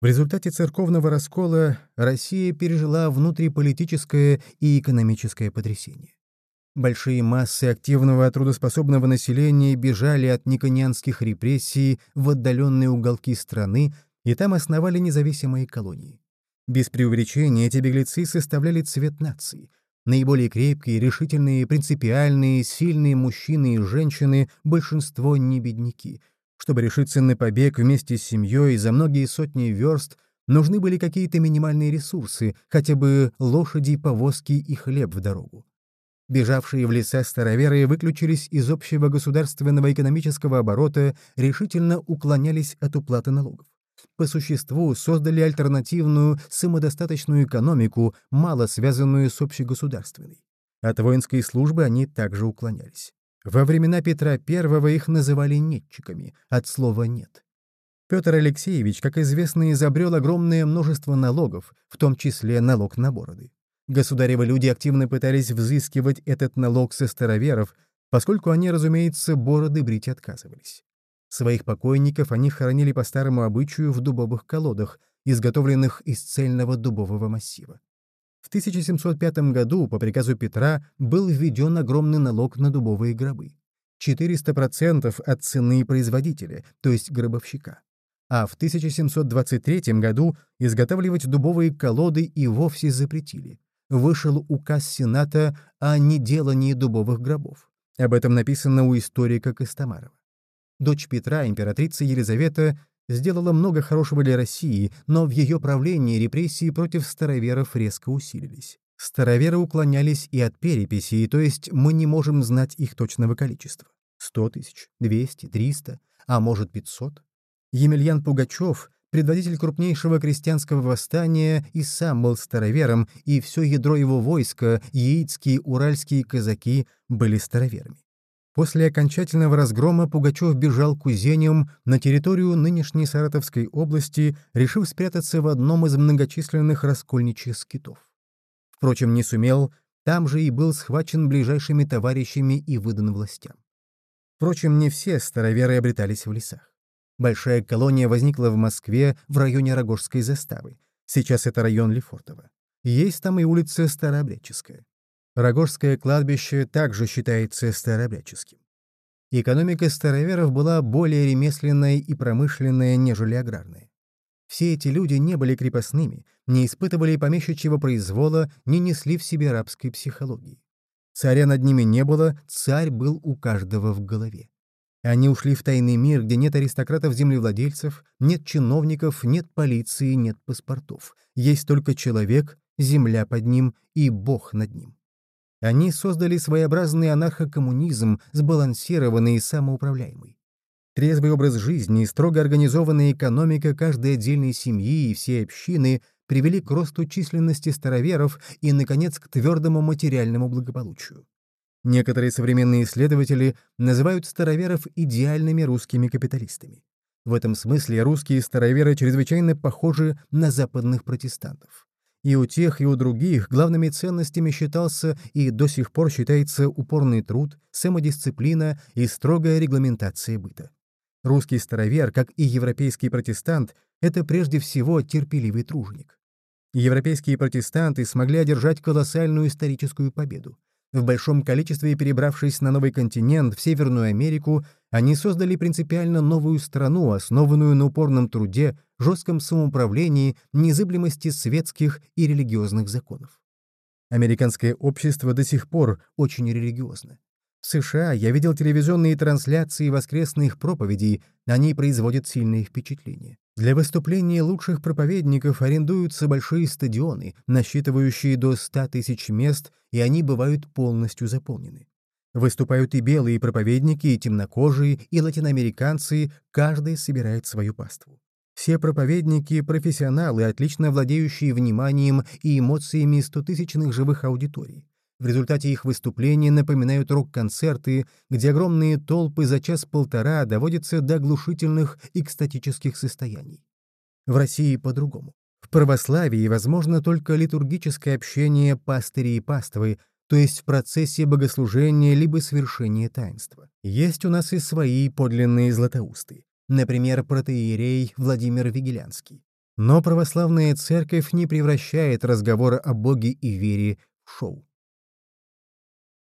В результате церковного раскола Россия пережила внутриполитическое и экономическое потрясение. Большие массы активного трудоспособного населения бежали от никонианских репрессий в отдаленные уголки страны и там основали независимые колонии. Без преувеличения эти беглецы составляли цвет нации. Наиболее крепкие, решительные, принципиальные, сильные мужчины и женщины, большинство не бедняки — чтобы решиться на побег вместе с семьей за многие сотни верст, нужны были какие-то минимальные ресурсы, хотя бы лошади, повозки и хлеб в дорогу. Бежавшие в леса староверы выключились из общего государственного экономического оборота, решительно уклонялись от уплаты налогов. По существу создали альтернативную самодостаточную экономику, мало связанную с общегосударственной. От воинской службы они также уклонялись. Во времена Петра I их называли нетчиками, от слова «нет». Петр Алексеевич, как известно, изобрел огромное множество налогов, в том числе налог на бороды. Государевы люди активно пытались взыскивать этот налог со староверов, поскольку они, разумеется, бороды брить отказывались. Своих покойников они хоронили по старому обычаю в дубовых колодах, изготовленных из цельного дубового массива. В 1705 году по приказу Петра был введен огромный налог на дубовые гробы. 400% от цены производителя, то есть гробовщика. А в 1723 году изготавливать дубовые колоды и вовсе запретили. Вышел указ Сената о неделании дубовых гробов. Об этом написано у историка Костомарова. Дочь Петра, императрица Елизавета, сделала много хорошего для России, но в ее правлении репрессии против староверов резко усилились. Староверы уклонялись и от переписи, то есть мы не можем знать их точного количества. 100 тысяч, 200, 300, а может 500. Емельян Пугачев, предводитель крупнейшего крестьянского восстания, и сам был старовером, и все ядро его войска, яицкие, уральские казаки, были староверами. После окончательного разгрома Пугачев бежал к Узениум на территорию нынешней Саратовской области, решив спрятаться в одном из многочисленных раскольничьих скитов. Впрочем, не сумел, там же и был схвачен ближайшими товарищами и выдан властям. Впрочем, не все староверы обретались в лесах. Большая колония возникла в Москве в районе Рогожской заставы. Сейчас это район Лефортово. Есть там и улица Старообрядческая. Рогожское кладбище также считается старообрядческим. Экономика староверов была более ремесленная и промышленная, нежели аграрная. Все эти люди не были крепостными, не испытывали помещичьего произвола, не несли в себе рабской психологии. Царя над ними не было, царь был у каждого в голове. Они ушли в тайный мир, где нет аристократов-землевладельцев, нет чиновников, нет полиции, нет паспортов. Есть только человек, земля под ним и Бог над ним. Они создали своеобразный анархокоммунизм, сбалансированный и самоуправляемый. Трезвый образ жизни и строго организованная экономика каждой отдельной семьи и всей общины привели к росту численности староверов и, наконец, к твердому материальному благополучию. Некоторые современные исследователи называют староверов идеальными русскими капиталистами. В этом смысле русские староверы чрезвычайно похожи на западных протестантов. И у тех, и у других главными ценностями считался и до сих пор считается упорный труд, самодисциплина и строгая регламентация быта. Русский старовер, как и европейский протестант, это прежде всего терпеливый труженик. Европейские протестанты смогли одержать колоссальную историческую победу. В большом количестве перебравшись на новый континент, в Северную Америку, они создали принципиально новую страну, основанную на упорном труде, жестком самоуправлении, незыблемости светских и религиозных законов. Американское общество до сих пор очень религиозно. В США я видел телевизионные трансляции воскресных проповедей, они производят сильное впечатление. Для выступления лучших проповедников арендуются большие стадионы, насчитывающие до 100 тысяч мест, и они бывают полностью заполнены. Выступают и белые проповедники, и темнокожие, и латиноамериканцы, каждый собирает свою паству. Все проповедники — профессионалы, отлично владеющие вниманием и эмоциями стотысячных живых аудиторий. В результате их выступления напоминают рок-концерты, где огромные толпы за час-полтора доводятся до глушительных экстатических состояний. В России по-другому. В православии возможно только литургическое общение пастырей и паствы, то есть в процессе богослужения либо совершения таинства. Есть у нас и свои подлинные златоусты. Например, протеерей Владимир Вигелянский. Но православная церковь не превращает разговоры о Боге и вере в шоу.